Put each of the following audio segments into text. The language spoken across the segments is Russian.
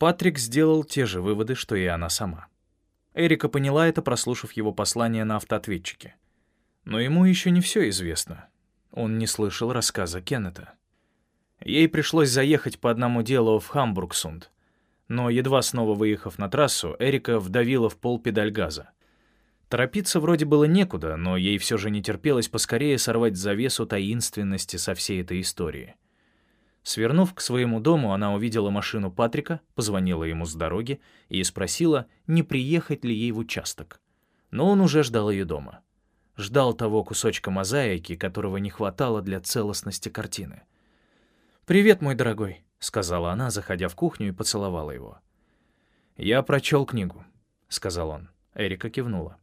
Патрик сделал те же выводы, что и она сама. Эрика поняла это, прослушав его послание на автоответчике. Но ему еще не все известно. Он не слышал рассказа Кеннета. Ей пришлось заехать по одному делу в Хамбургсунд. Но, едва снова выехав на трассу, Эрика вдавила в пол педаль газа. Торопиться вроде было некуда, но ей все же не терпелось поскорее сорвать завесу таинственности со всей этой истории. Свернув к своему дому, она увидела машину Патрика, позвонила ему с дороги и спросила, не приехать ли ей в участок. Но он уже ждал ее дома. Ждал того кусочка мозаики, которого не хватало для целостности картины. «Привет, мой дорогой», — сказала она, заходя в кухню и поцеловала его. «Я прочел книгу», — сказал он. Эрика кивнула.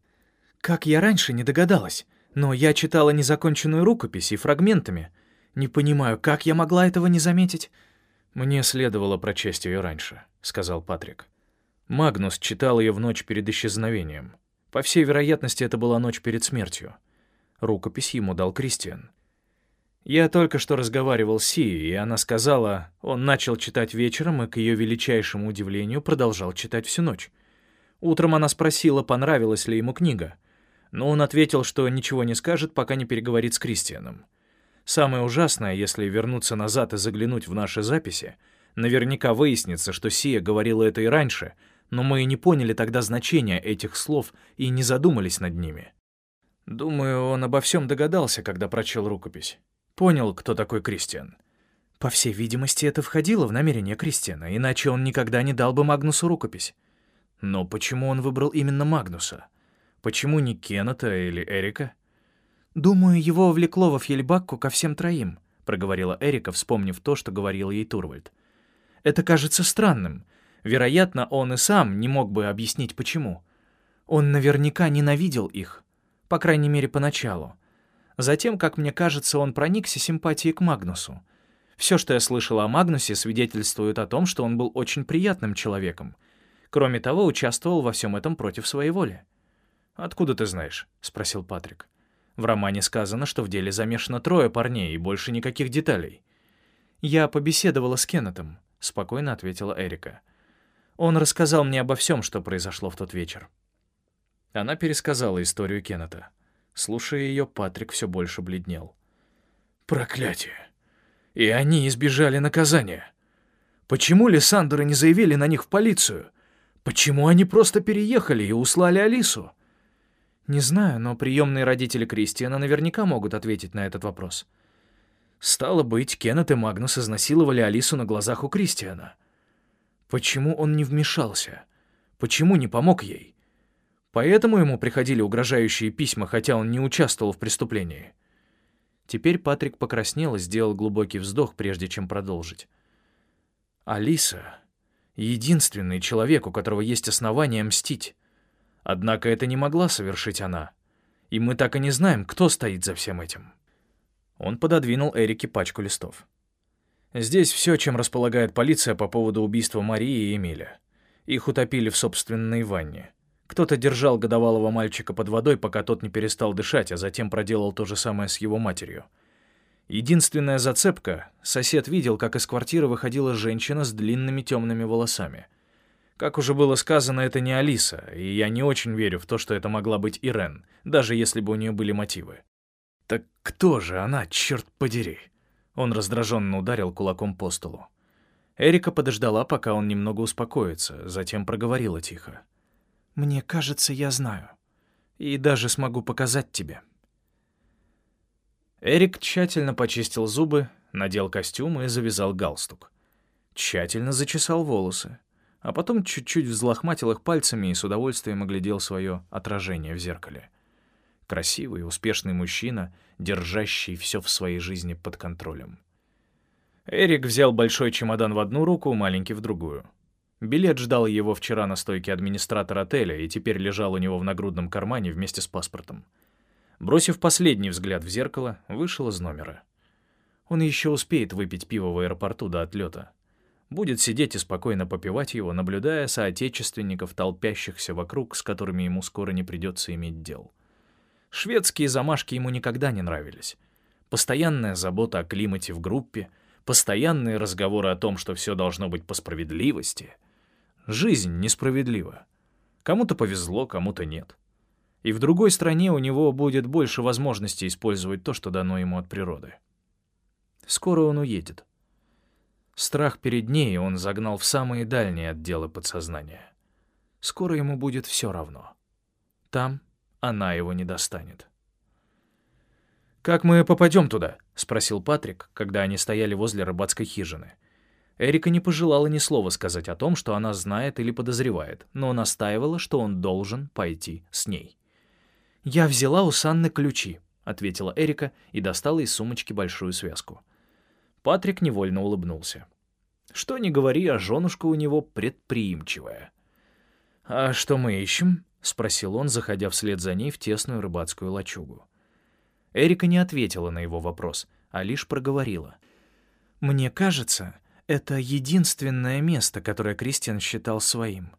«Как я раньше не догадалась, но я читала незаконченную рукопись и фрагментами. Не понимаю, как я могла этого не заметить?» «Мне следовало прочесть ее раньше», — сказал Патрик. Магнус читал ее в ночь перед исчезновением. По всей вероятности, это была ночь перед смертью. Рукопись ему дал Кристиан. Я только что разговаривал с Сией, и она сказала, он начал читать вечером и, к ее величайшему удивлению, продолжал читать всю ночь. Утром она спросила, понравилась ли ему книга. Но он ответил, что ничего не скажет, пока не переговорит с Кристианом. Самое ужасное, если вернуться назад и заглянуть в наши записи, наверняка выяснится, что Сия говорила это и раньше, но мы и не поняли тогда значения этих слов и не задумались над ними. Думаю, он обо всем догадался, когда прочел рукопись понял, кто такой Кристиан. По всей видимости, это входило в намерение Кристиана, иначе он никогда не дал бы Магнусу рукопись. Но почему он выбрал именно Магнуса? Почему не Кеннета или Эрика? «Думаю, его влекло во Фьельбакку ко всем троим», — проговорила Эрика, вспомнив то, что говорил ей Турвальд. «Это кажется странным. Вероятно, он и сам не мог бы объяснить, почему. Он наверняка ненавидел их, по крайней мере, поначалу. Затем, как мне кажется, он проникся симпатией к Магнусу. Все, что я слышала о Магнусе, свидетельствует о том, что он был очень приятным человеком. Кроме того, участвовал во всем этом против своей воли. «Откуда ты знаешь?» — спросил Патрик. В романе сказано, что в деле замешано трое парней и больше никаких деталей. «Я побеседовала с Кеннетом», — спокойно ответила Эрика. «Он рассказал мне обо всем, что произошло в тот вечер». Она пересказала историю Кеннета. Слушая ее, Патрик все больше бледнел. «Проклятие! И они избежали наказания. Почему Лиссандеры не заявили на них в полицию? Почему они просто переехали и услали Алису?» «Не знаю, но приемные родители Кристиана наверняка могут ответить на этот вопрос». Стало быть, Кеннет и Магнус изнасиловали Алису на глазах у Кристиана. Почему он не вмешался? Почему не помог ей? Поэтому ему приходили угрожающие письма, хотя он не участвовал в преступлении. Теперь Патрик покраснел и сделал глубокий вздох, прежде чем продолжить. Алиса — единственный человек, у которого есть основания мстить. Однако это не могла совершить она. И мы так и не знаем, кто стоит за всем этим. Он пододвинул Эрике пачку листов. Здесь все, чем располагает полиция по поводу убийства Марии и Эмиля. Их утопили в собственной ванне. Кто-то держал годовалого мальчика под водой, пока тот не перестал дышать, а затем проделал то же самое с его матерью. Единственная зацепка — сосед видел, как из квартиры выходила женщина с длинными темными волосами. Как уже было сказано, это не Алиса, и я не очень верю в то, что это могла быть Ирен, даже если бы у нее были мотивы. «Так кто же она, черт подери?» Он раздраженно ударил кулаком по столу. Эрика подождала, пока он немного успокоится, затем проговорила тихо. Мне кажется, я знаю. И даже смогу показать тебе. Эрик тщательно почистил зубы, надел костюм и завязал галстук. Тщательно зачесал волосы, а потом чуть-чуть взлохматил их пальцами и с удовольствием оглядел свое отражение в зеркале. Красивый, успешный мужчина, держащий все в своей жизни под контролем. Эрик взял большой чемодан в одну руку, маленький в другую — Билет ждал его вчера на стойке администратора отеля и теперь лежал у него в нагрудном кармане вместе с паспортом. Бросив последний взгляд в зеркало, вышел из номера. Он еще успеет выпить пиво в аэропорту до отлета. Будет сидеть и спокойно попивать его, наблюдая соотечественников, толпящихся вокруг, с которыми ему скоро не придется иметь дел. Шведские замашки ему никогда не нравились. Постоянная забота о климате в группе, постоянные разговоры о том, что все должно быть по справедливости — жизнь несправедлива. Кому-то повезло, кому-то нет. И в другой стране у него будет больше возможностей использовать то, что дано ему от природы. Скоро он уедет. Страх перед ней он загнал в самые дальние отделы подсознания. Скоро ему будет все равно. Там она его не достанет. «Как мы попадем туда?» — спросил Патрик, когда они стояли возле рыбацкой хижины. Эрика не пожелала ни слова сказать о том, что она знает или подозревает, но настаивала, что он должен пойти с ней. «Я взяла у Санны ключи», — ответила Эрика и достала из сумочки большую связку. Патрик невольно улыбнулся. Что ни говори, а женушка у него предприимчивая. «А что мы ищем?» — спросил он, заходя вслед за ней в тесную рыбацкую лачугу. Эрика не ответила на его вопрос, а лишь проговорила. «Мне кажется, это единственное место, которое Кристиан считал своим».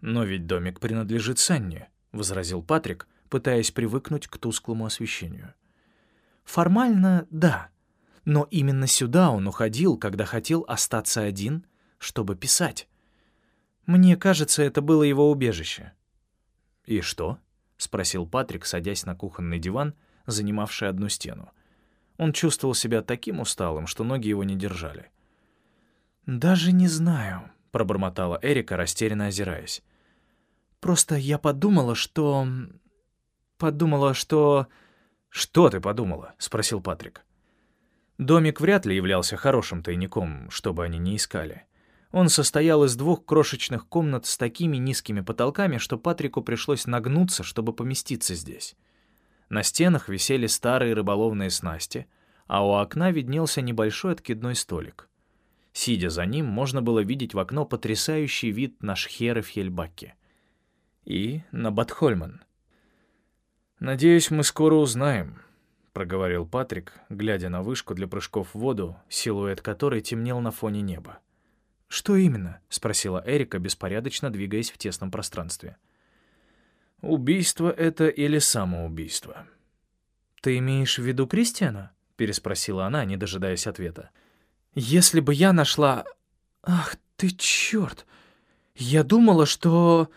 «Но ведь домик принадлежит Санне», — возразил Патрик, пытаясь привыкнуть к тусклому освещению. «Формально, да. Но именно сюда он уходил, когда хотел остаться один, чтобы писать. Мне кажется, это было его убежище». «И что?» — спросил Патрик, садясь на кухонный диван, занимавший одну стену. Он чувствовал себя таким усталым, что ноги его не держали. «Даже не знаю», — пробормотала Эрика, растерянно озираясь. «Просто я подумала, что... Подумала, что...» «Что ты подумала?» — спросил Патрик. Домик вряд ли являлся хорошим тайником, чтобы они не искали. Он состоял из двух крошечных комнат с такими низкими потолками, что Патрику пришлось нагнуться, чтобы поместиться здесь. На стенах висели старые рыболовные снасти, а у окна виднелся небольшой откидной столик. Сидя за ним, можно было видеть в окно потрясающий вид на Шхеры Фьельбаке и на Батхольман. «Надеюсь, мы скоро узнаем», — проговорил Патрик, глядя на вышку для прыжков в воду, силуэт которой темнел на фоне неба. «Что именно?» — спросила Эрика, беспорядочно двигаясь в тесном пространстве. «Убийство это или самоубийство?» «Ты имеешь в виду Кристиана?» — переспросила она, не дожидаясь ответа. «Если бы я нашла... Ах ты черт! Я думала, что...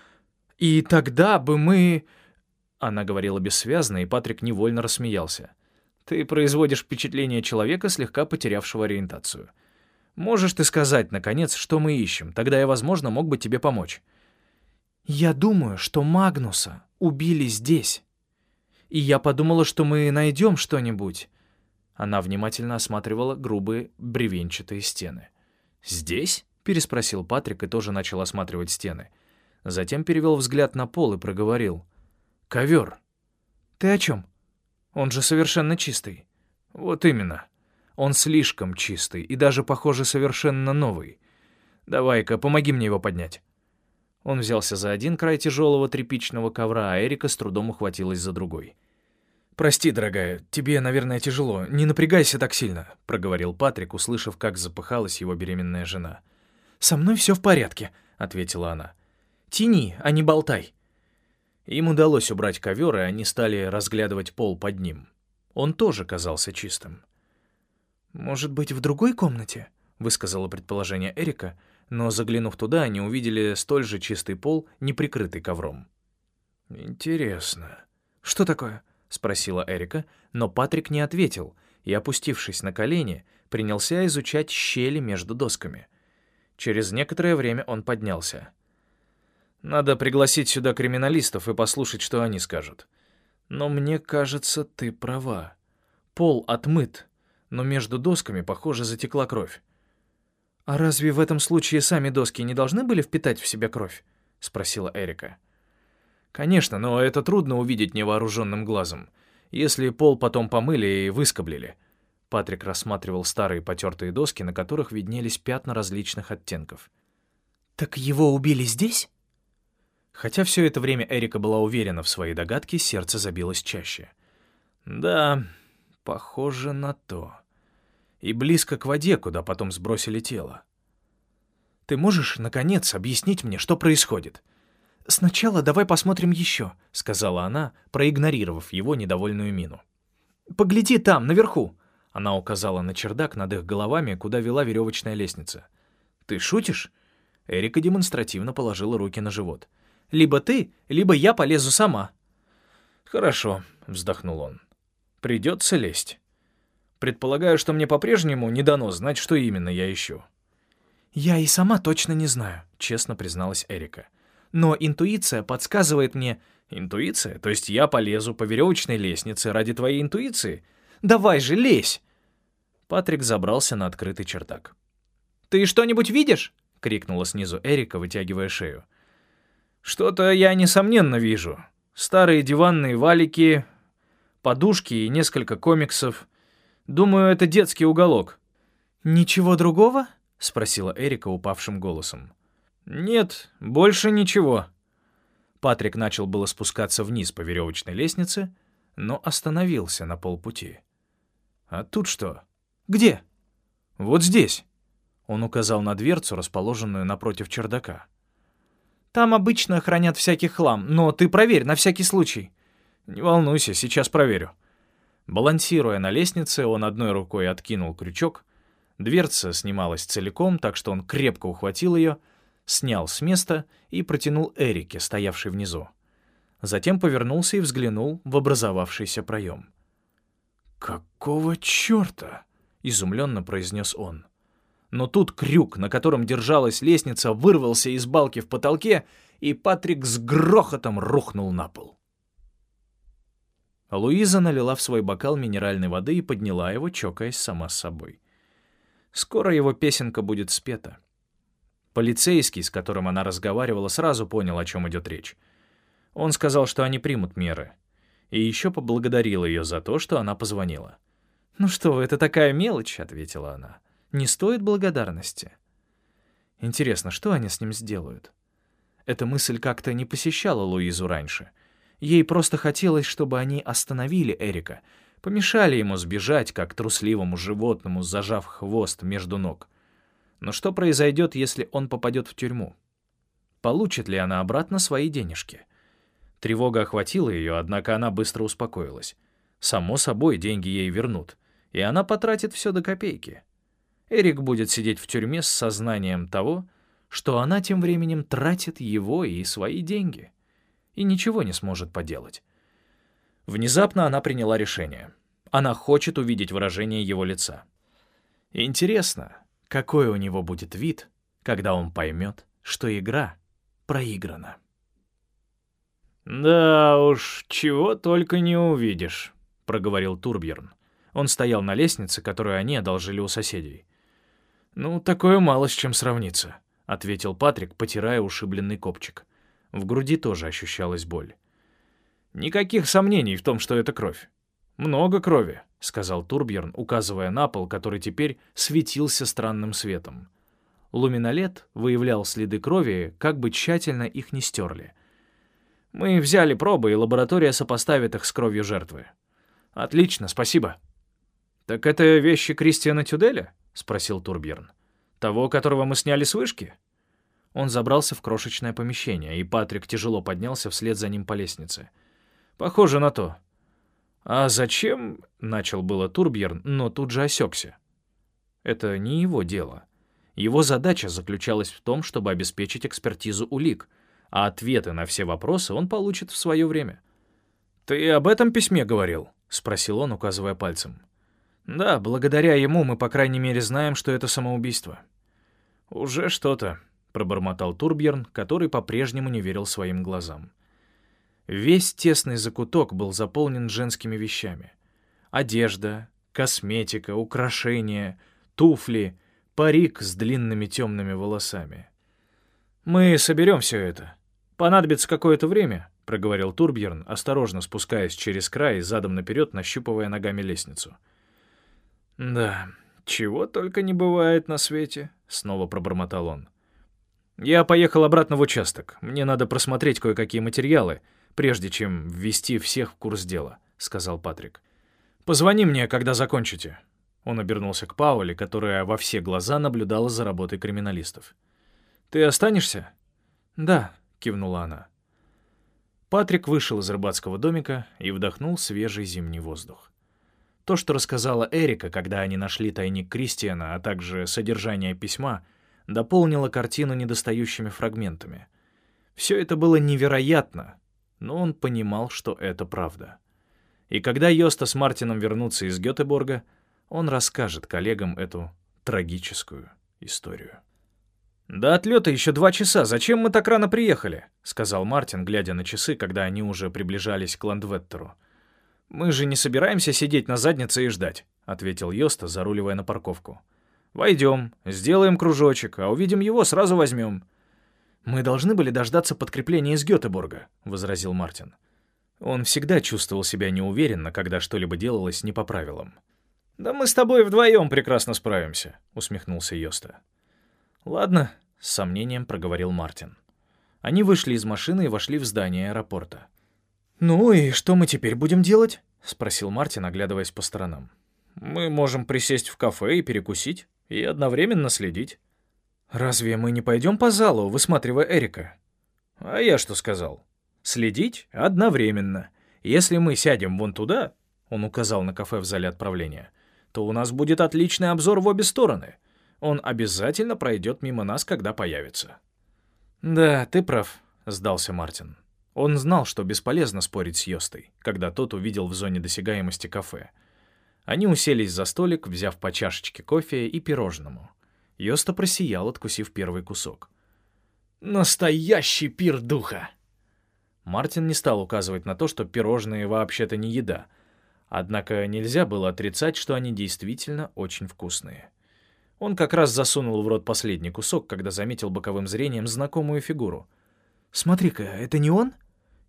И тогда бы мы...» Она говорила бессвязно, и Патрик невольно рассмеялся. «Ты производишь впечатление человека, слегка потерявшего ориентацию». Можешь ты сказать, наконец, что мы ищем? Тогда я, возможно, мог бы тебе помочь». «Я думаю, что Магнуса убили здесь. И я подумала, что мы найдем что-нибудь». Она внимательно осматривала грубые бревенчатые стены. «Здесь?» — переспросил Патрик и тоже начал осматривать стены. Затем перевел взгляд на пол и проговорил. «Ковер». «Ты о чем? Он же совершенно чистый». «Вот именно. Он слишком чистый и даже, похоже, совершенно новый. Давай-ка, помоги мне его поднять». Он взялся за один край тяжелого тряпичного ковра, а Эрика с трудом ухватилась за другой. «Прости, дорогая, тебе, наверное, тяжело. Не напрягайся так сильно», — проговорил Патрик, услышав, как запыхалась его беременная жена. «Со мной все в порядке», — ответила она. «Тяни, а не болтай». Им удалось убрать ковер, и они стали разглядывать пол под ним. Он тоже казался чистым. «Может быть, в другой комнате?» — высказала предположение Эрика, но, заглянув туда, они увидели столь же чистый пол, не прикрытый ковром. «Интересно». «Что такое?» — спросила Эрика, но Патрик не ответил и, опустившись на колени, принялся изучать щели между досками. Через некоторое время он поднялся. «Надо пригласить сюда криминалистов и послушать, что они скажут. Но мне кажется, ты права. Пол отмыт, но между досками, похоже, затекла кровь. «А разве в этом случае сами доски не должны были впитать в себя кровь?» — спросила Эрика. «Конечно, но это трудно увидеть невооруженным глазом, если пол потом помыли и выскоблили». Патрик рассматривал старые потертые доски, на которых виднелись пятна различных оттенков. «Так его убили здесь?» Хотя все это время Эрика была уверена в своей догадке, сердце забилось чаще. «Да, похоже на то» и близко к воде, куда потом сбросили тело. Ты можешь, наконец, объяснить мне, что происходит?» «Сначала давай посмотрим еще», — сказала она, проигнорировав его недовольную мину. «Погляди там, наверху!» Она указала на чердак над их головами, куда вела веревочная лестница. «Ты шутишь? Эрика демонстративно положила руки на живот. «Либо ты, либо я полезу сама». «Хорошо», — вздохнул он. «Придется лезть. Предполагаю, что мне по-прежнему не дано знать, что именно я ищу». «Я и сама точно не знаю», — честно призналась Эрика. «Но интуиция подсказывает мне...» «Интуиция? То есть я полезу по веревочной лестнице ради твоей интуиции? Давай же, лезь!» Патрик забрался на открытый чердак. «Ты что-нибудь видишь?» — крикнула снизу Эрика, вытягивая шею. «Что-то я, несомненно, вижу. Старые диванные валики, подушки и несколько комиксов. Думаю, это детский уголок». «Ничего другого?» — спросила Эрика упавшим голосом. «Нет, больше ничего». Патрик начал было спускаться вниз по веревочной лестнице, но остановился на полпути. «А тут что?» «Где?» «Вот здесь». Он указал на дверцу, расположенную напротив чердака. «Там обычно хранят всякий хлам, но ты проверь, на всякий случай». «Не волнуйся, сейчас проверю». Балансируя на лестнице, он одной рукой откинул крючок. Дверца снималась целиком, так что он крепко ухватил ее, снял с места и протянул Эрике, стоявшей внизу. Затем повернулся и взглянул в образовавшийся проем. «Какого черта?» — изумленно произнес он. Но тут крюк, на котором держалась лестница, вырвался из балки в потолке, и Патрик с грохотом рухнул на пол. Луиза налила в свой бокал минеральной воды и подняла его, чокаясь сама с собой. Скоро его песенка будет спета. Полицейский, с которым она разговаривала, сразу понял, о чем идет речь. Он сказал, что они примут меры. И еще поблагодарил ее за то, что она позвонила. «Ну что вы, это такая мелочь», — ответила она. «Не стоит благодарности». Интересно, что они с ним сделают? Эта мысль как-то не посещала Луизу раньше. Ей просто хотелось, чтобы они остановили Эрика, помешали ему сбежать, как трусливому животному, зажав хвост между ног. Но что произойдет, если он попадет в тюрьму? Получит ли она обратно свои денежки? Тревога охватила ее, однако она быстро успокоилась. Само собой, деньги ей вернут и она потратит все до копейки. Эрик будет сидеть в тюрьме с сознанием того, что она тем временем тратит его и свои деньги, и ничего не сможет поделать. Внезапно она приняла решение. Она хочет увидеть выражение его лица. Интересно, какой у него будет вид, когда он поймет, что игра проиграна. «Да уж, чего только не увидишь», — проговорил Турбьерн. Он стоял на лестнице, которую они одолжили у соседей. «Ну, такое мало с чем сравниться», — ответил Патрик, потирая ушибленный копчик. В груди тоже ощущалась боль. «Никаких сомнений в том, что это кровь. Много крови», — сказал Турбьерн, указывая на пол, который теперь светился странным светом. Луминолет выявлял следы крови, как бы тщательно их не стерли. «Мы взяли пробы, и лаборатория сопоставит их с кровью жертвы». «Отлично, спасибо», «Так это вещи Кристиана Тюделя?» — спросил Турбьерн. «Того, которого мы сняли с вышки?» Он забрался в крошечное помещение, и Патрик тяжело поднялся вслед за ним по лестнице. «Похоже на то». «А зачем?» — начал было Турбьерн, но тут же осекся. Это не его дело. Его задача заключалась в том, чтобы обеспечить экспертизу улик, а ответы на все вопросы он получит в свое время. «Ты об этом письме говорил?» — спросил он, указывая пальцем. Да, благодаря ему мы, по крайней мере, знаем, что это самоубийство. Уже что-то, пробормотал Турбьерн, который по-прежнему не верил своим глазам. Весь тесный закуток был заполнен женскими вещами. Одежда, косметика, украшения, туфли, парик с длинными темными волосами. «Мы соберем все это. Понадобится какое-то время», — проговорил Турбьерн, осторожно спускаясь через край задом наперед, нащупывая ногами лестницу. — «Да, чего только не бывает на свете», — снова пробормотал он. «Я поехал обратно в участок. Мне надо просмотреть кое-какие материалы, прежде чем ввести всех в курс дела», — сказал Патрик. «Позвони мне, когда закончите». Он обернулся к Пауле, которая во все глаза наблюдала за работой криминалистов. «Ты останешься?» «Да», — кивнула она. Патрик вышел из рыбацкого домика и вдохнул свежий зимний воздух. То, что рассказала Эрика, когда они нашли тайник Кристиана, а также содержание письма, дополнила картину недостающими фрагментами. Все это было невероятно, но он понимал, что это правда. И когда Йоста с Мартином вернутся из Гетеборга, он расскажет коллегам эту трагическую историю. «До отлета еще два часа. Зачем мы так рано приехали?» — сказал Мартин, глядя на часы, когда они уже приближались к Ландветтеру. «Мы же не собираемся сидеть на заднице и ждать», — ответил Йоста, заруливая на парковку. «Войдем, сделаем кружочек, а увидим его, сразу возьмем». «Мы должны были дождаться подкрепления из Гетеборга», — возразил Мартин. Он всегда чувствовал себя неуверенно, когда что-либо делалось не по правилам. «Да мы с тобой вдвоем прекрасно справимся», — усмехнулся Йоста. «Ладно», — с сомнением проговорил Мартин. Они вышли из машины и вошли в здание аэропорта. «Ну и что мы теперь будем делать?» — спросил Мартин, оглядываясь по сторонам. «Мы можем присесть в кафе и перекусить, и одновременно следить». «Разве мы не пойдем по залу, высматривая Эрика?» «А я что сказал?» «Следить одновременно. Если мы сядем вон туда», — он указал на кафе в зале отправления, «то у нас будет отличный обзор в обе стороны. Он обязательно пройдет мимо нас, когда появится». «Да, ты прав», — сдался Мартин. Он знал, что бесполезно спорить с Йостой, когда тот увидел в зоне досягаемости кафе. Они уселись за столик, взяв по чашечке кофе и пирожному. Йоста просиял, откусив первый кусок. «Настоящий пир духа!» Мартин не стал указывать на то, что пирожные вообще-то не еда. Однако нельзя было отрицать, что они действительно очень вкусные. Он как раз засунул в рот последний кусок, когда заметил боковым зрением знакомую фигуру. «Смотри-ка, это не он?»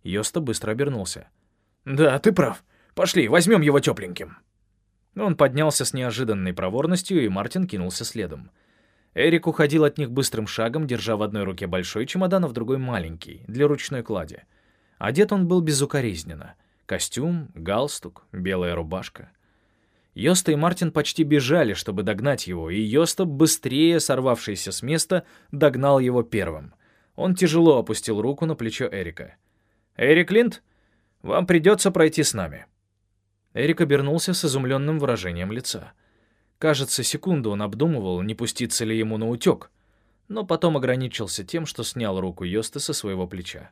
Йоста быстро обернулся. «Да, ты прав. Пошли, возьмем его тепленьким». Он поднялся с неожиданной проворностью, и Мартин кинулся следом. Эрик уходил от них быстрым шагом, держа в одной руке большой чемодан, а в другой маленький, для ручной клади. Одет он был безукоризненно. Костюм, галстук, белая рубашка. Йоста и Мартин почти бежали, чтобы догнать его, и Йоста, быстрее сорвавшийся с места, догнал его первым. Он тяжело опустил руку на плечо Эрика. «Эрик Линд, вам придется пройти с нами». Эрик обернулся с изумленным выражением лица. Кажется, секунду он обдумывал, не пуститься ли ему на утек, но потом ограничился тем, что снял руку Йоста со своего плеча.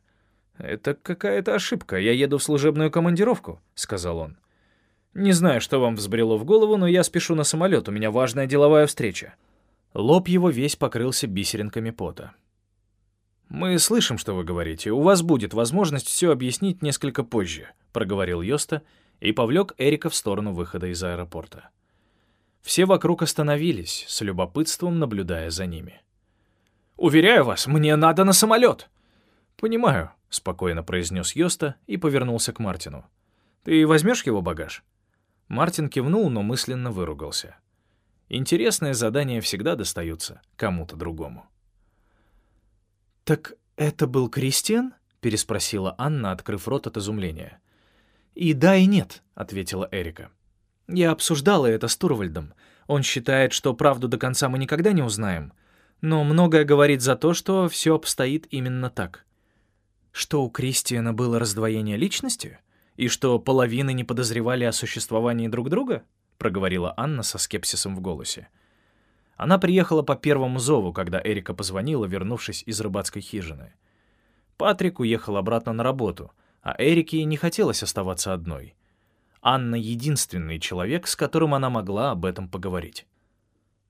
«Это какая-то ошибка, я еду в служебную командировку», — сказал он. Не знаю, что вам взбрело в голову, но я спешу на самолет, у меня важная деловая встреча». Лоб его весь покрылся бисеринками пота. «Мы слышим, что вы говорите. У вас будет возможность все объяснить несколько позже», — проговорил Йоста и повлек Эрика в сторону выхода из аэропорта. Все вокруг остановились, с любопытством наблюдая за ними. «Уверяю вас, мне надо на самолет!» «Понимаю», — спокойно произнес Йоста и повернулся к Мартину. «Ты возьмешь его багаж?» Мартин кивнул, но мысленно выругался. Интересные задания всегда достаются кому-то другому. «Так это был Кристиан?» — переспросила Анна, открыв рот от изумления. «И да, и нет», — ответила Эрика. «Я обсуждала это с Турвальдом. Он считает, что правду до конца мы никогда не узнаем, но многое говорит за то, что все обстоит именно так. Что у Кристиана было раздвоение личности?» «И что, половины не подозревали о существовании друг друга?» — проговорила Анна со скепсисом в голосе. Она приехала по первому зову, когда Эрика позвонила, вернувшись из рыбацкой хижины. Патрик уехал обратно на работу, а Эрике не хотелось оставаться одной. Анна — единственный человек, с которым она могла об этом поговорить.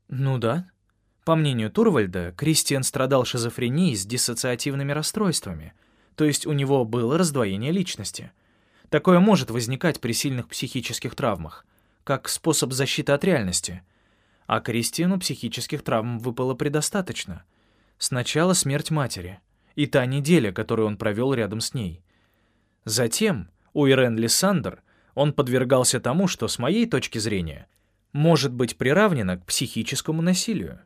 «Ну да. По мнению Турвальда, Кристиан страдал шизофренией с диссоциативными расстройствами, то есть у него было раздвоение личности — Такое может возникать при сильных психических травмах, как способ защиты от реальности. А Кристину психических травм выпало предостаточно. Сначала смерть матери и та неделя, которую он провел рядом с ней. Затем у Ирен Лиссандр он подвергался тому, что, с моей точки зрения, может быть приравнено к психическому насилию.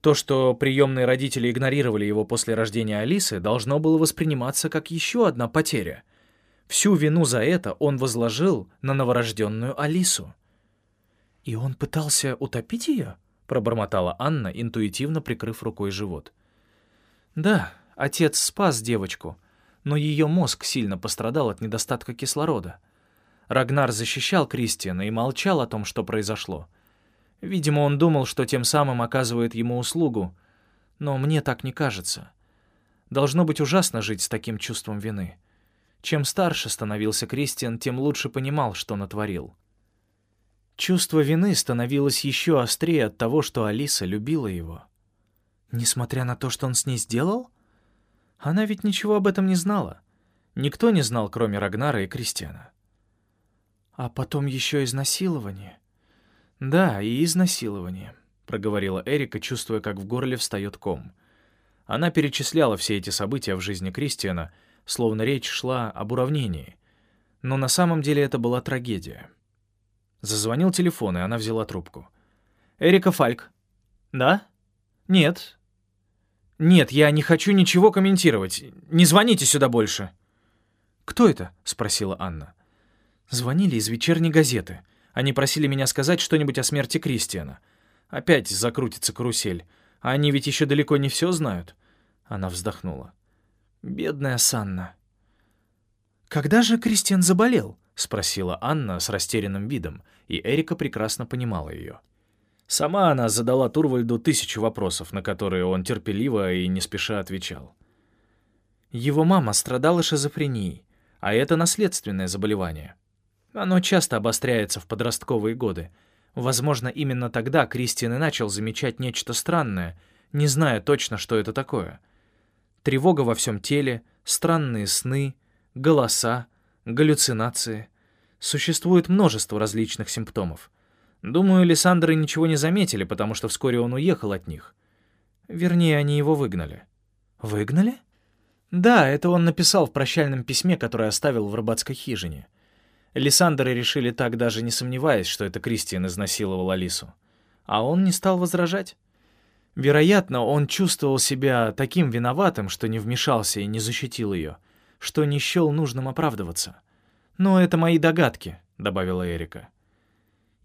То, что приемные родители игнорировали его после рождения Алисы, должно было восприниматься как еще одна потеря — Всю вину за это он возложил на новорожденную Алису. «И он пытался утопить ее?» — пробормотала Анна, интуитивно прикрыв рукой живот. «Да, отец спас девочку, но ее мозг сильно пострадал от недостатка кислорода. Рагнар защищал Кристиана и молчал о том, что произошло. Видимо, он думал, что тем самым оказывает ему услугу, Но мне так не кажется. Должно быть ужасно жить с таким чувством вины. Чем старше становился Кристиан, тем лучше понимал, что натворил. Чувство вины становилось еще острее от того, что Алиса любила его. Несмотря на то, что он с ней сделал? Она ведь ничего об этом не знала. Никто не знал, кроме Рагнара и Кристиана. А потом еще изнасилование. Да, и изнасилование, проговорила Эрика, чувствуя, как в горле встает ком. Она перечисляла все эти события в жизни Кристиана, словно речь шла об уравнении. Но на самом деле это была трагедия. Зазвонил телефон, и она взяла трубку. «Эрика Фальк». «Да?» «Нет». «Нет, я не хочу ничего комментировать. Не звоните сюда больше». «Кто это?» — спросила Анна. «Звонили из вечерней газеты. Они просили меня сказать что-нибудь о смерти Кристиана. Опять закрутится карусель. А они ведь еще далеко не все знают». Она вздохнула. «Бедная Санна». «Когда же Кристиан заболел?» — спросила Анна с растерянным видом, и Эрика прекрасно понимала ее. Сама она задала Турвальду тысячу вопросов, на которые он терпеливо и не спеша отвечал. Его мама страдала шизофренией, а это наследственное заболевание. Оно часто обостряется в подростковые годы. Возможно, именно тогда Кристиан и начал замечать нечто странное, не зная точно, что это такое. Тревога во всем теле, странные сны, голоса, галлюцинации. Существует множество различных симптомов. Думаю, Лиссандры ничего не заметили, потому что вскоре он уехал от них. Вернее, они его выгнали. Выгнали? Да, это он написал в прощальном письме, которое оставил в рыбацкой хижине. Лиссандры решили так, даже не сомневаясь, что это Кристиан изнасиловал Алису. А он не стал возражать. Вероятно, он чувствовал себя таким виноватым, что не вмешался и не защитил ее, что не счел нужным оправдываться. «Но это мои догадки», — добавила Эрика.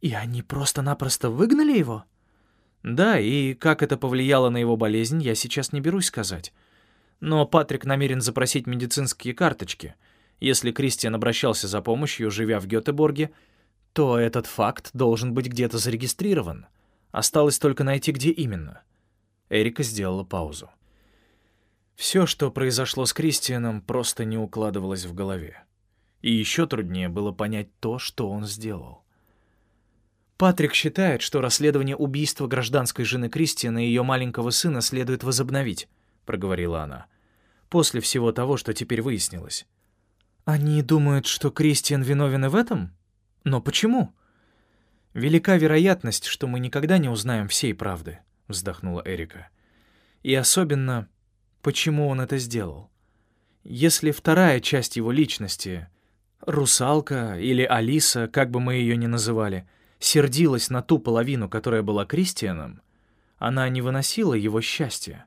«И они просто-напросто выгнали его?» «Да, и как это повлияло на его болезнь, я сейчас не берусь сказать. Но Патрик намерен запросить медицинские карточки. Если Кристиан обращался за помощью, живя в Гетеборге, то этот факт должен быть где-то зарегистрирован. Осталось только найти, где именно. Эрика сделала паузу. Все, что произошло с Кристианом, просто не укладывалось в голове. И еще труднее было понять то, что он сделал. Патрик считает, что расследование убийства гражданской жены Кристиана и ее маленького сына следует возобновить. — проговорила она. «После всего того, что теперь выяснилось». «Они думают, что Кристиан виновен и в этом? Но почему?» «Велика вероятность, что мы никогда не узнаем всей правды», — вздохнула Эрика. «И особенно, почему он это сделал. Если вторая часть его личности, русалка или Алиса, как бы мы ее ни называли, сердилась на ту половину, которая была Кристианом, она не выносила его счастья.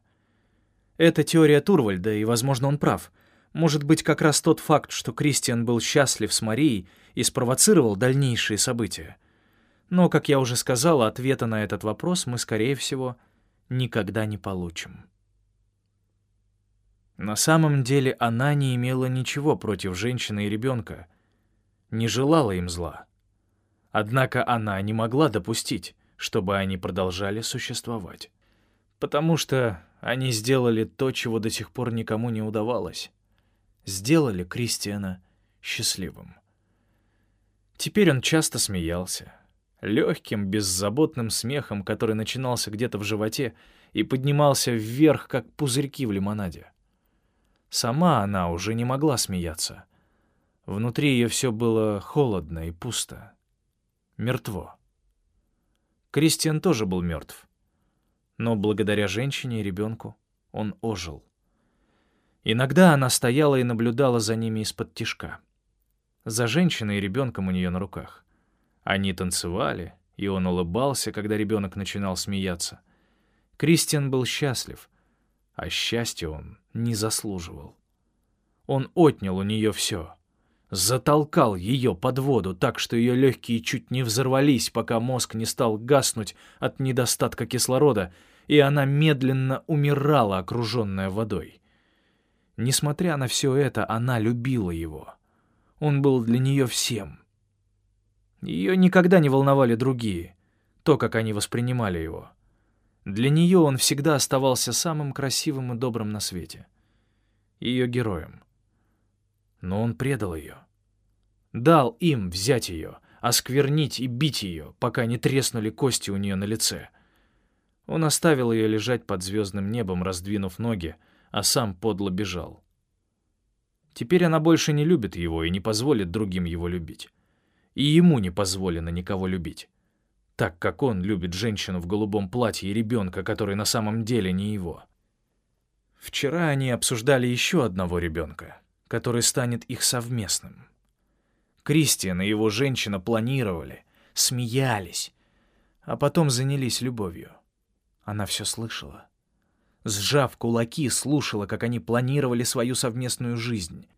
Это теория Турвальда, и, возможно, он прав. Может быть, как раз тот факт, что Кристиан был счастлив с Марией и спровоцировал дальнейшие события. Но, как я уже сказала, ответа на этот вопрос мы, скорее всего, никогда не получим. На самом деле она не имела ничего против женщины и ребенка, не желала им зла. Однако она не могла допустить, чтобы они продолжали существовать. Потому что они сделали то, чего до сих пор никому не удавалось. Сделали Кристиана счастливым. Теперь он часто смеялся. Легким, беззаботным смехом, который начинался где-то в животе и поднимался вверх, как пузырьки в лимонаде. Сама она уже не могла смеяться. Внутри ее все было холодно и пусто. Мертво. Кристиан тоже был мертв. Но благодаря женщине и ребенку он ожил. Иногда она стояла и наблюдала за ними из-под тишка. За женщиной и ребенком у нее на руках. Они танцевали, и он улыбался, когда ребенок начинал смеяться. Кристиан был счастлив, а счастья он не заслуживал. Он отнял у нее все. Затолкал ее под воду так, что ее легкие чуть не взорвались, пока мозг не стал гаснуть от недостатка кислорода, и она медленно умирала, окруженная водой. Несмотря на все это, она любила его. Он был для нее всем. Ее никогда не волновали другие, то, как они воспринимали его. Для нее он всегда оставался самым красивым и добрым на свете. Ее героем. Но он предал ее. Дал им взять ее, осквернить и бить ее, пока не треснули кости у нее на лице. Он оставил ее лежать под звездным небом, раздвинув ноги, а сам подло бежал. Теперь она больше не любит его и не позволит другим его любить. И ему не позволено никого любить. Так как он любит женщину в голубом платье и ребенка, который на самом деле не его. Вчера они обсуждали еще одного ребенка, который станет их совместным. Кристиан и его женщина планировали, смеялись, а потом занялись любовью. Она все слышала. Сжав кулаки, слушала, как они планировали свою совместную жизнь.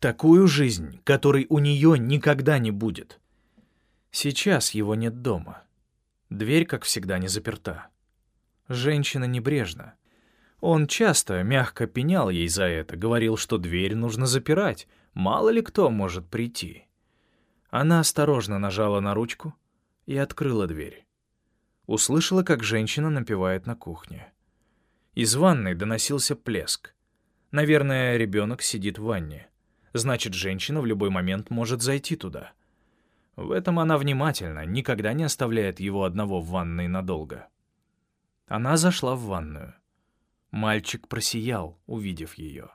Такую жизнь, которой у нее никогда не будет. Сейчас его нет дома. Дверь, как всегда, не заперта. Женщина небрежна. Он часто мягко пенял ей за это, говорил, что дверь нужно запирать, мало ли кто может прийти. Она осторожно нажала на ручку и открыла дверь. Услышала, как женщина напевает на кухне. Из ванной доносился плеск. Наверное, ребенок сидит в ванне. Значит, женщина в любой момент может зайти туда. В этом она внимательна, никогда не оставляет его одного в ванной надолго. Она зашла в ванную. Мальчик просиял, увидев ее.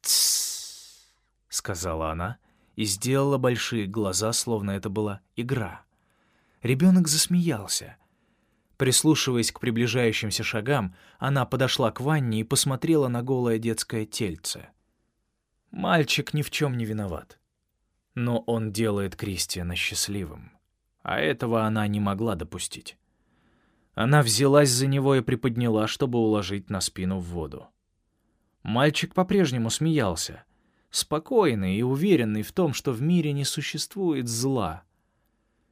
«Тссс», — сказала она и сделала большие глаза, словно это была игра. Ребенок засмеялся — Прислушиваясь к приближающимся шагам, она подошла к ванне и посмотрела на голое детское тельце. Мальчик ни в чем не виноват. Но он делает Кристиана счастливым. А этого она не могла допустить. Она взялась за него и приподняла, чтобы уложить на спину в воду. Мальчик по-прежнему смеялся, спокойный и уверенный в том, что в мире не существует зла —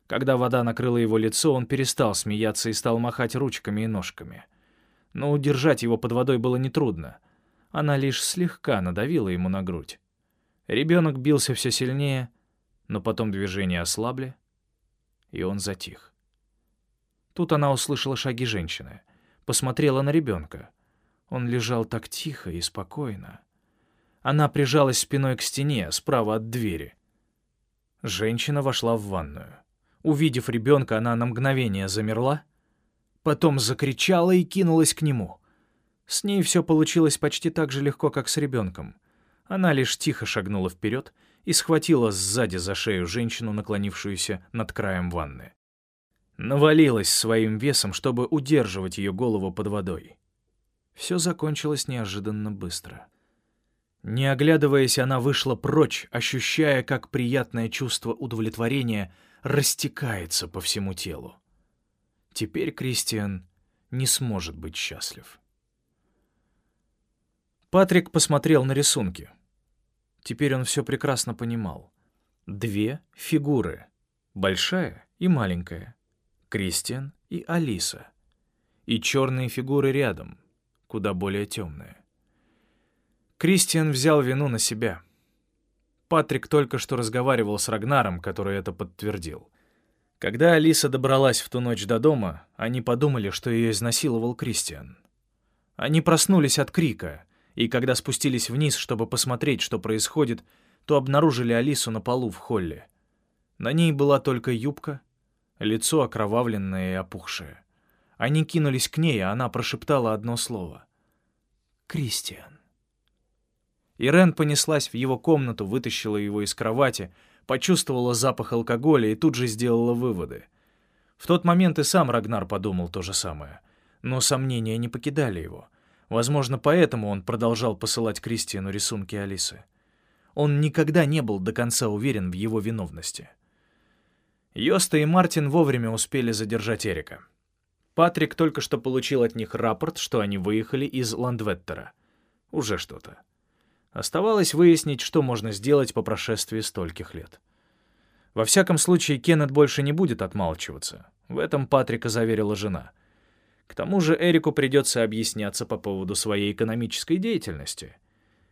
когда вода накрыла его лицо, он перестал смеяться и стал махать ручками и ножками. Но удержать его под водой было нетрудно. Она лишь слегка надавила ему на грудь. Ребенок бился все сильнее, но потом движения ослабли, и он затих. Тут она услышала шаги женщины, посмотрела на ребенка. Он лежал так тихо и спокойно. Она прижалась спиной к стене, справа от двери. Женщина вошла в ванную. Увидев ребенка, она на мгновение замерла, потом закричала и кинулась к нему. С ней все получилось почти так же легко, как с ребенком. Она лишь тихо шагнула вперед и схватила сзади за шею женщину, наклонившуюся над краем ванны. Навалилась своим весом, чтобы удерживать ее голову под водой. Все закончилось неожиданно быстро. Не оглядываясь, она вышла прочь, ощущая, как приятное чувство удовлетворения — растекается по всему телу. Теперь Кристиан не сможет быть счастлив. Патрик посмотрел на рисунки. Теперь он все прекрасно понимал. Две фигуры. Большая и маленькая. Кристиан и Алиса. И черные фигуры рядом, куда более темные. Кристиан взял вину на себя — Патрик только что разговаривал с Рагнаром, который это подтвердил. Когда Алиса добралась в ту ночь до дома, они подумали, что ее изнасиловал Кристиан. Они проснулись от крика, и когда спустились вниз, чтобы посмотреть, что происходит, то обнаружили Алису на полу в холле. На ней была только юбка, лицо окровавленное и опухшее. Они кинулись к ней, а она прошептала одно слово. «Кристиан». Ирен понеслась в его комнату, вытащила его из кровати, почувствовала запах алкоголя и тут же сделала выводы. В тот момент и сам Рагнар подумал то же самое. Но сомнения не покидали его. Возможно, поэтому он продолжал посылать Кристиану рисунки Алисы. Он никогда не был до конца уверен в его виновности. Йоста и Мартин вовремя успели задержать Эрика. Патрик только что получил от них рапорт, что они выехали из Ландветтера. Уже что-то. Оставалось выяснить, что можно сделать по прошествии стольких лет. Во всяком случае, Кеннет больше не будет отмалчиваться. В этом Патрика заверила жена. К тому же Эрику придется объясняться по поводу своей экономической деятельности.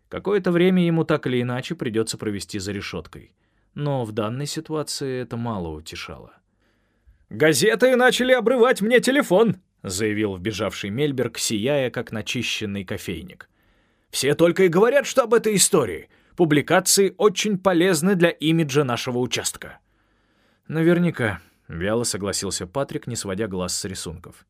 Какое-то время ему так или иначе придется провести за решеткой. Но в данной ситуации это мало утешало. «Газеты начали обрывать мне телефон!» — заявил вбежавший Мельберг, сияя, как начищенный кофейник. «Все только и говорят, что об этой истории. Публикации очень полезны для имиджа нашего участка». «Наверняка», — вяло согласился Патрик, не сводя глаз с рисунков.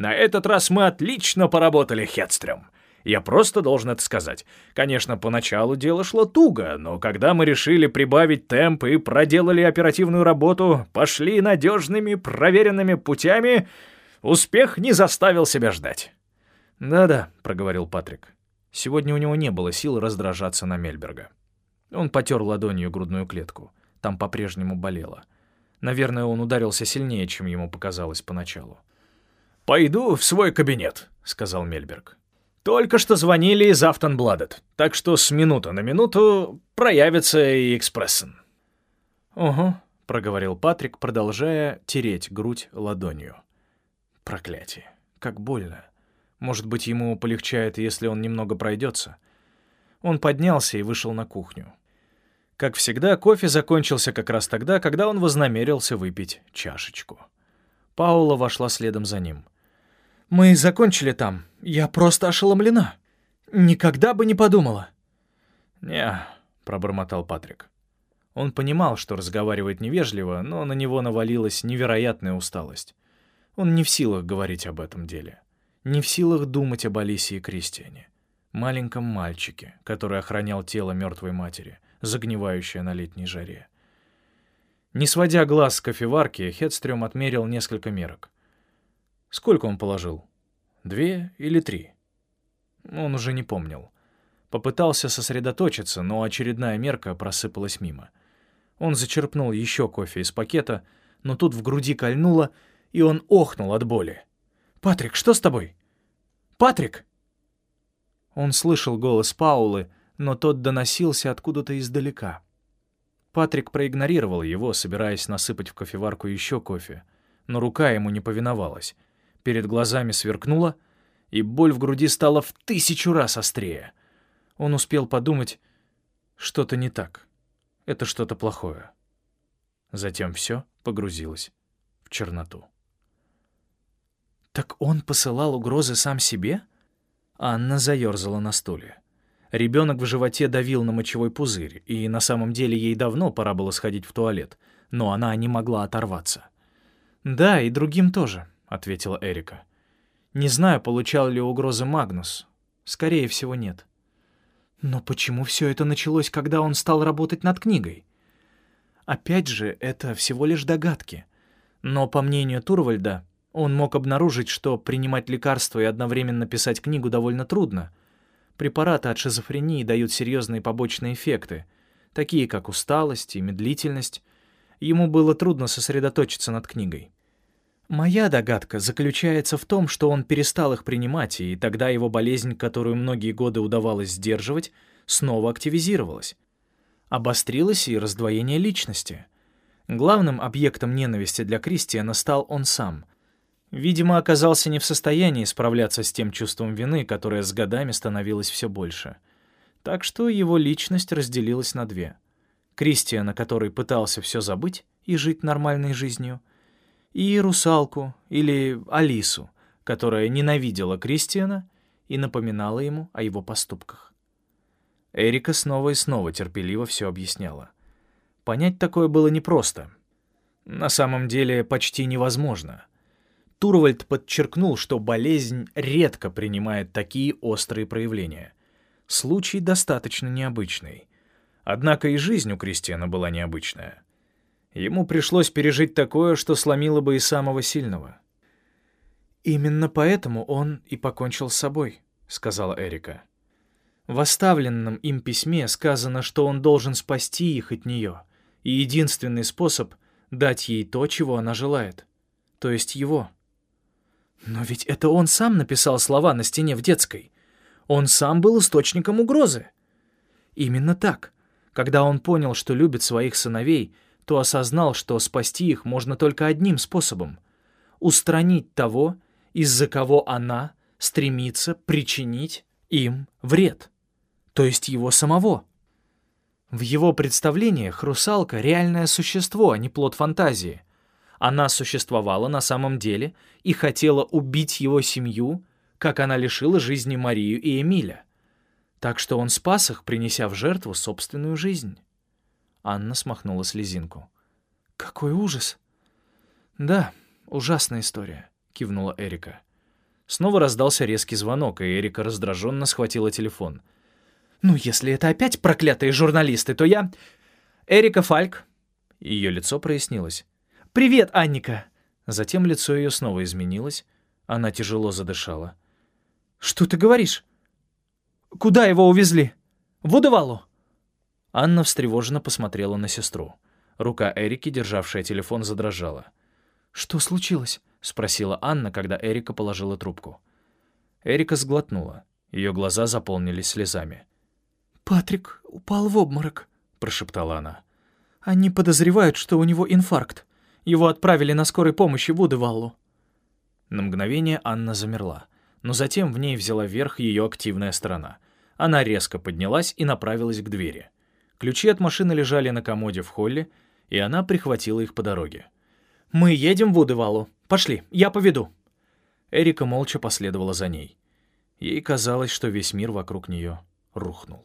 «На этот раз мы отлично поработали, Хедстрем. Я просто должен это сказать. Конечно, поначалу дело шло туго, но когда мы решили прибавить темп и проделали оперативную работу, пошли надежными, проверенными путями, успех не заставил себя ждать. «Да-да», — проговорил Патрик. Сегодня у него не было сил раздражаться на Мельберга. Он потер ладонью грудную клетку. Там по-прежнему болело. Наверное, он ударился сильнее, чем ему показалось поначалу. «Пойду в свой кабинет», — сказал Мельберг. Только что звонили из Автонбладет, так что с минуты на минуту проявится и Экспрессен. «Угу», — проговорил Патрик, продолжая тереть грудь ладонью. Проклятие, как больно. Может быть, ему полегчает, если он немного пройдется. Он поднялся и вышел на кухню. Как всегда, кофе закончился как раз тогда, когда он вознамерился выпить чашечку. Паула вошла следом за ним. «Мы закончили там. Я просто ошеломлена. Никогда бы не подумала». «Не», — пробормотал Патрик. Он понимал, что разговаривает невежливо, но на него навалилась невероятная усталость. Он не в силах говорить об этом деле. Не в силах думать об Алисе и Кристиане. Маленьком мальчике, который охранял тело мертвой матери, загнивающее на летней жаре. Не сводя глаз с кофеварки, Хедстрём отмерил несколько мерок. Сколько он положил? Две или три? Он уже не помнил. Попытался сосредоточиться, но очередная мерка просыпалась мимо. Он зачерпнул еще кофе из пакета, но тут в груди кольнуло, и он охнул от боли. «Патрик, что с тобой?» «Патрик!» Он слышал голос Паулы, но тот доносился откуда-то издалека. Патрик проигнорировал его, собираясь насыпать в кофеварку еще кофе, но рука ему не повиновалась — Перед глазами сверкнуло, и боль в груди стала в тысячу раз острее. Он успел подумать, что-то не так. Это что-то плохое. Затем все погрузилось в черноту. «Так он посылал угрозы сам себе?» Анна заерзала на стуле. Ребенок в животе давил на мочевой пузырь, и на самом деле ей давно пора было сходить в туалет, но она не могла оторваться. «Да, и другим тоже ответила Эрика. «Не знаю, получал ли угрозы Магнус. Скорее всего, нет». «Но почему все это началось, когда он стал работать над книгой?» «Опять же, это всего лишь догадки. Но, по мнению Турвальда, он мог обнаружить, что принимать лекарства и одновременно писать книгу довольно трудно. Препараты от шизофрении дают серьезные побочные эффекты, такие как усталость и медлительность. Ему было трудно сосредоточиться над книгой. Моя догадка заключается в том, что он перестал их принимать, и тогда его болезнь, которую многие годы удавалось сдерживать, снова активизировалась. Обострилось и раздвоение личности. Главным объектом ненависти для Кристиана стал он сам. Видимо, оказался не в состоянии справляться с тем чувством вины, которое с годами становилось все больше. Так что его личность разделилась на две. Кристиана, который пытался все забыть и жить нормальной жизнью — и русалку или Алису, которая ненавидела Кристиана и напоминала ему о его поступках. Эрика снова и снова терпеливо все объясняла. Понять такое было непросто. На самом деле почти невозможно. Турвальд подчеркнул, что болезнь редко принимает такие острые проявления. Случай достаточно необычный. Однако и жизнь у Кристиана была необычная. Ему пришлось пережить такое, что сломило бы и самого сильного. «Именно поэтому он и покончил с собой», — сказала Эрика. В оставленном им письме сказано, что он должен спасти их от нее, и единственный способ — дать ей то, чего она желает, то есть его. Но ведь это он сам написал слова на стене в детской. Он сам был источником угрозы. Именно так. Когда он понял, что любит своих сыновей — то осознал, что спасти их можно только одним способом — устранить того, из-за кого она стремится причинить им вред, то есть его самого. В его представлениях русалка — реальное существо, а не плод фантазии. Она существовала на самом деле и хотела убить его семью, как она лишила жизни Марию и Эмиля. Так что он спас их, принеся в жертву собственную жизнь. Анна смахнула слезинку. «Какой ужас!» «Да, ужасная история», — кивнула Эрика. Снова раздался резкий звонок, и Эрика раздраженно схватила телефон. «Ну, если это опять проклятые журналисты, то я...» «Эрика Фальк». Ее лицо прояснилось. «Привет, Анника!» Затем лицо ее снова изменилось. Она тяжело задышала. «Что ты говоришь? Куда его увезли? В Удавалу?» Анна встревоженно посмотрела на сестру. Рука Эрики, державшая телефон, задрожала. «Что случилось?» — спросила Анна, когда Эрика положила трубку. Эрика сглотнула. Ее глаза заполнились слезами. «Патрик упал в обморок», — прошептала она. «Они подозревают, что у него инфаркт. Его отправили на скорой помощи в Удываллу». На мгновение Анна замерла, но затем в ней взяла верх ее активная сторона. Она резко поднялась и направилась к двери. Ключи от машины лежали на комоде в холле, и она прихватила их по дороге. «Мы едем в Удывалу. Пошли, я поведу». Эрика молча последовала за ней. Ей казалось, что весь мир вокруг нее рухнул.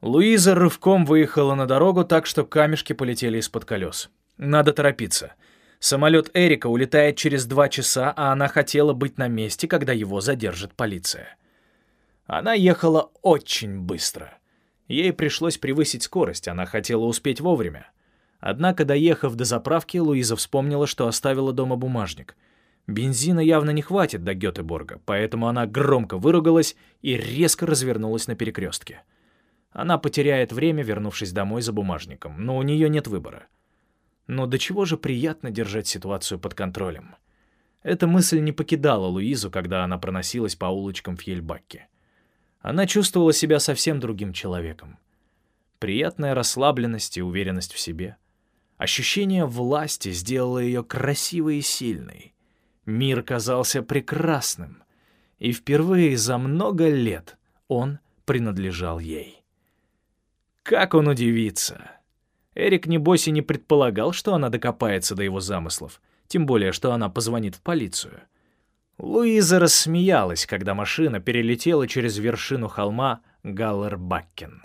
Луиза рывком выехала на дорогу так, что камешки полетели из-под колес. Надо торопиться. Самолет Эрика улетает через два часа, а она хотела быть на месте, когда его задержит полиция. Она ехала очень быстро. Ей пришлось превысить скорость, она хотела успеть вовремя. Однако, доехав до заправки, Луиза вспомнила, что оставила дома бумажник. Бензина явно не хватит до Гетеборга, поэтому она громко выругалась и резко развернулась на перекрестке. Она потеряет время, вернувшись домой за бумажником, но у нее нет выбора. Но до чего же приятно держать ситуацию под контролем. Эта мысль не покидала Луизу, когда она проносилась по улочкам Фьельбакки. Она чувствовала себя совсем другим человеком. Приятная расслабленность и уверенность в себе. Ощущение власти сделало ее красивой и сильной. Мир казался прекрасным, и впервые за много лет он принадлежал ей. Как он удивится! Эрик, небось, и не предполагал, что она докопается до его замыслов, тем более, что она позвонит в полицию. Луиза рассмеялась, когда машина перелетела через вершину холма Галлербаккен.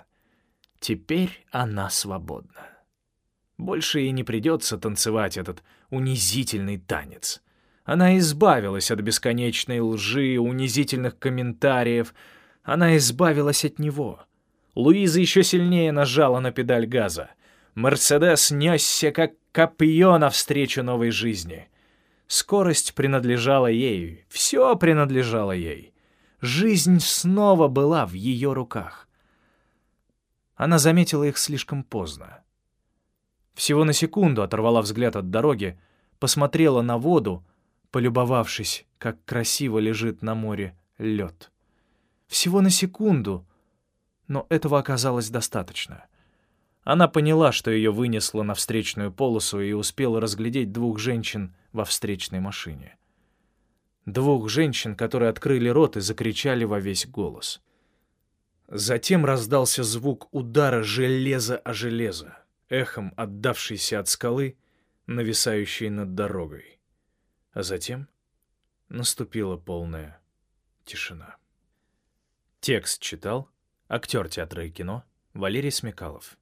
Теперь она свободна. Больше ей не придется танцевать этот унизительный танец. Она избавилась от бесконечной лжи, унизительных комментариев. Она избавилась от него — Луиза еще сильнее нажала на педаль газа. Мерседес несся, как копье навстречу новой жизни. Скорость принадлежала ей, все принадлежало ей. Жизнь снова была в ее руках. Она заметила их слишком поздно. Всего на секунду оторвала взгляд от дороги, посмотрела на воду, полюбовавшись, как красиво лежит на море лед. Всего на секунду — но этого оказалось достаточно. Она поняла, что ее вынесло на встречную полосу и успела разглядеть двух женщин во встречной машине. Двух женщин, которые открыли рот и закричали во весь голос. Затем раздался звук удара железа о железо, эхом отдавшийся от скалы, нависающей над дорогой. А затем наступила полная тишина. Текст читал Актер театра и кино Валерий Смекалов.